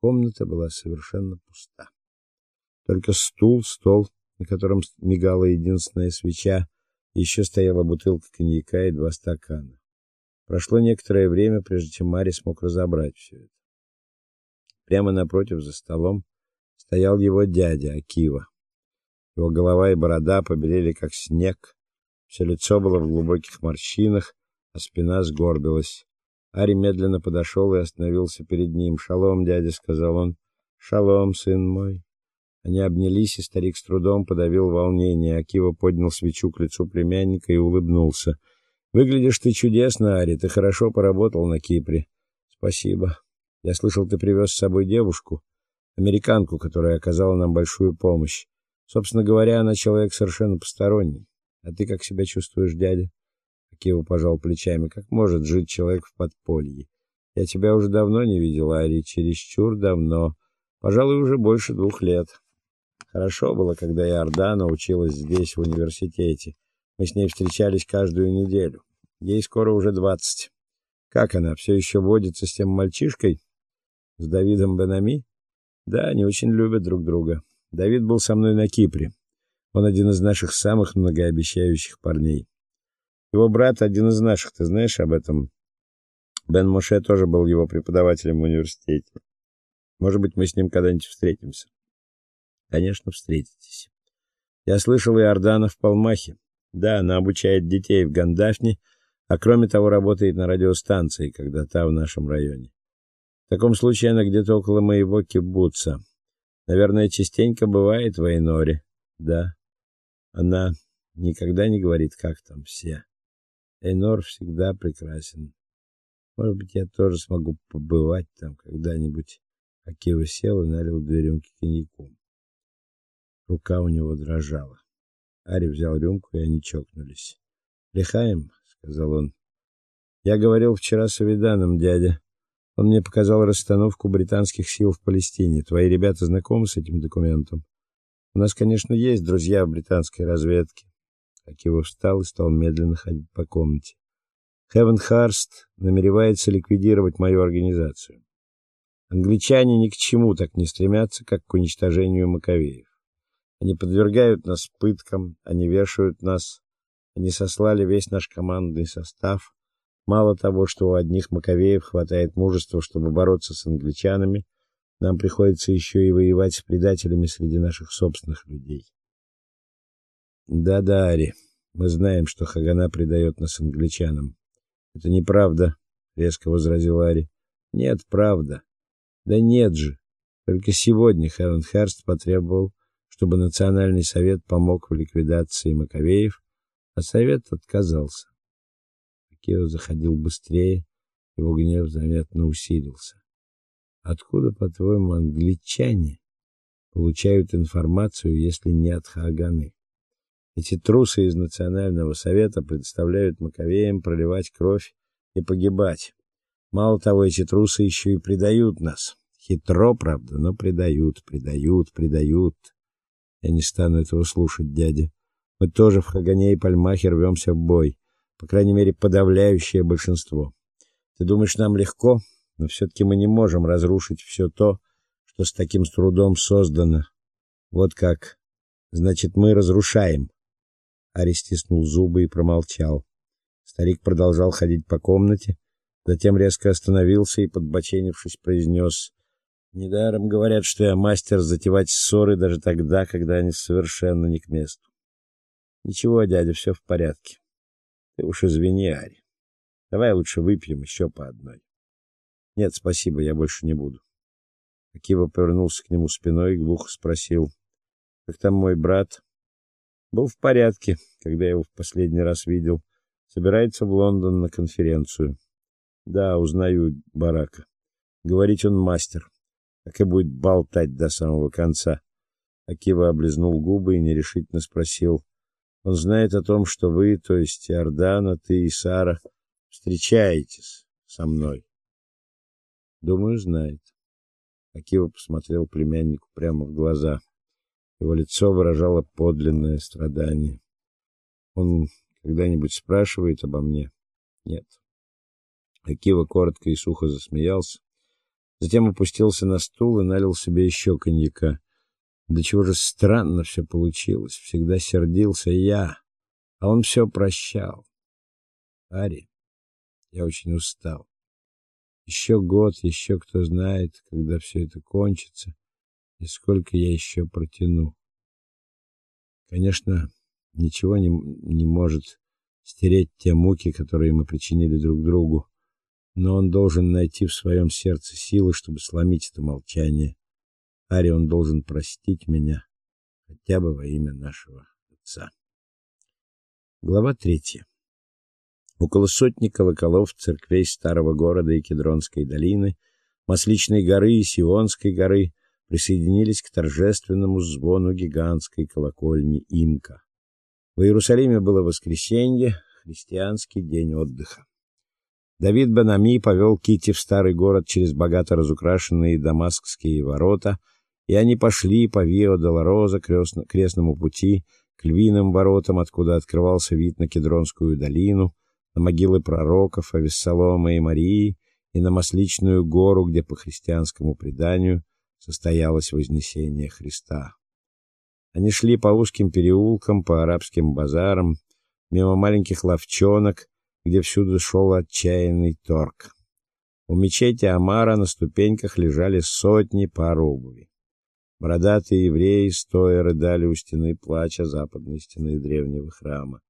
Комната была совершенно пуста. Только стул, стол, на котором мигала единственная свеча, еще стояла бутылка коньяка и два стакана. Прошло некоторое время, прежде чем Мари смог разобрать все это. Прямо напротив за столом стоял его дядя Акива. Его голова и борода побелели как снег, все лицо было в глубоких морщинах, а спина сгорбилась. Ари медленно подошел и остановился перед ним. "Шалом, дядя", сказал он. "Шалом, сын мой". Они обнялись, и старик с трудом подавил волнение. Акива поднял свечу к лицу племянника и улыбнулся. Выглядишь ты чудесно, Ари. Ты хорошо поработал на Кипре. Спасибо. Я слышал, ты привез с собой девушку, американку, которая оказала нам большую помощь. Собственно говоря, она человек совершенно посторонний. А ты как себя чувствуешь, дядя? Акива пожал плечами. Как может жить человек в подполье? Я тебя уже давно не видел, Ари, чересчур давно. Пожалуй, уже больше двух лет. Хорошо было, когда я Ордана училась здесь в университете. Мы с ней встречались каждую неделю. Ей скоро уже двадцать. Как она, все еще водится с тем мальчишкой? С Давидом Бенами? Да, они очень любят друг друга. Давид был со мной на Кипре. Он один из наших самых многообещающих парней. Его брат один из наших, ты знаешь об этом? Бен Моше тоже был его преподавателем в университете. Может быть, мы с ним когда-нибудь встретимся. Конечно, встретитесь. Я слышал и Ордана в Палмахе. Да, она обучает детей в Гандафне, а кроме того работает на радиостанции, когда та в нашем районе. В таком случае она где-то около моего кибуца. Наверное, частенько бывает в Эйноре. Да. Она никогда не говорит, как там все. Эйнор всегда прекрасен. Может быть, я тоже смогу побывать там когда-нибудь. Акива сел и налил две рюмки коньяку. Рука у него дрожала. Ари взял рюмку, и они чокнулись. "Лихаем", сказал он. "Я говорил вчера с Авиданом, дядя. Он мне показал расстановку британских сил в Палестине. Твои ребята знакомы с этим документом? У нас, конечно, есть друзья в британской разведке". Акива встал и стал медленно ходить по комнате. Хевенхарст намеревается ликвидировать мою организацию. Англичане ни к чему так не стремятся, как к уничтожению Маковеев. Они подвергают нас пыткам, они вешают нас, они сослали весь наш командный состав. Мало того, что у одних Маковеев хватает мужества, чтобы бороться с англичанами, нам приходится еще и воевать с предателями среди наших собственных людей. Да-да, Ари, мы знаем, что Хагана предает нас англичанам. Это неправда, резко возразил Ари. Нет, правда. Да нет же. Только сегодня Хевенхерст потребовал чтобы Национальный совет помог в ликвидации Маковеев, а совет отказался. Акио заходил быстрее, его гнев заметно усилился. Откуда, по-твоему, англичане получают информацию, если не от Хаганы? Эти трусы из Национального совета предоставляют Маковеям проливать кровь и погибать. Мало того, эти трусы еще и предают нас. Хитро, правда, но предают, предают, предают. Я не стану этого слушать, дядя. Мы тоже в Хагане и Пальмахе рвемся в бой, по крайней мере, подавляющее большинство. Ты думаешь, нам легко, но все таки мы не можем разрушить все то, что с таким трудом создано. Вот как. Значит, мы разрушаем. Ари стиснул зубы и промолчал. Старик продолжал ходить по комнате, затем резко остановился и, подбоченившись, произнес Недаром говорят, что я мастер затевать ссоры даже тогда, когда они совершенно не к месту. Ничего, дядя, все в порядке. Ты уж извини, Ари. Давай лучше выпьем еще по одной. Нет, спасибо, я больше не буду. Акива повернулся к нему спиной и глухо спросил: "Как там мой брат?" Был в порядке, когда я его в последний раз видел. Собирается в Лондон на конференцию. Да, узнаю Барака. Говорить он мастер так и будет болтать до самого конца. Акива облизнул губы и нерешительно спросил: "Он знает о том, что вы, то есть Иордана, ты и Сара встречаетесь со мной?" "Думаю, знает." Акива посмотрел племяннику прямо в глаза. Его лицо выражало подлинное страдание. Он когда-нибудь спрашивает обо мне? Нет. Акива коротко и сухо засмеялся Затем опустился на стул и налил себе еще коньяка. Да чего же странно все получилось. Всегда сердился я, а он все прощал. Ари, я очень устал. Еще год, еще кто знает, когда все это кончится и сколько я еще протяну. Конечно, ничего не не может стереть те муки, которые мы причинили друг другу, но он должен найти в своем сердце силы, чтобы сломить это молчание. Ари, он должен простить меня хотя бы во имя нашего отца. Глава третья. Около сотни колоколов церквей старого города и Кедронской долины, Масличной горы и Сионской горы присоединились к торжественному звону гигантской колокольни Имка. В Иерусалиме было воскресенье, христианский день отдыха. Давид Банами повел Кити в старый город через богато разукрашенные дамаскские ворота, и они пошли по Вио-де-Лороза крестному пути к львиным воротам, откуда открывался вид на Кедронскую долину, на могилы пророков Авессалома и Марии и на Масличную гору, где по христианскому преданию состоялось вознесение Христа. Они шли по узким переулкам, по арабским базарам, мимо маленьких лавчонок, где всюду шел отчаянный торг. У мечети Амара на ступеньках лежали сотни пар обуви. Бородатые евреи стоя рыдали у стены плача западной стены древнего храма.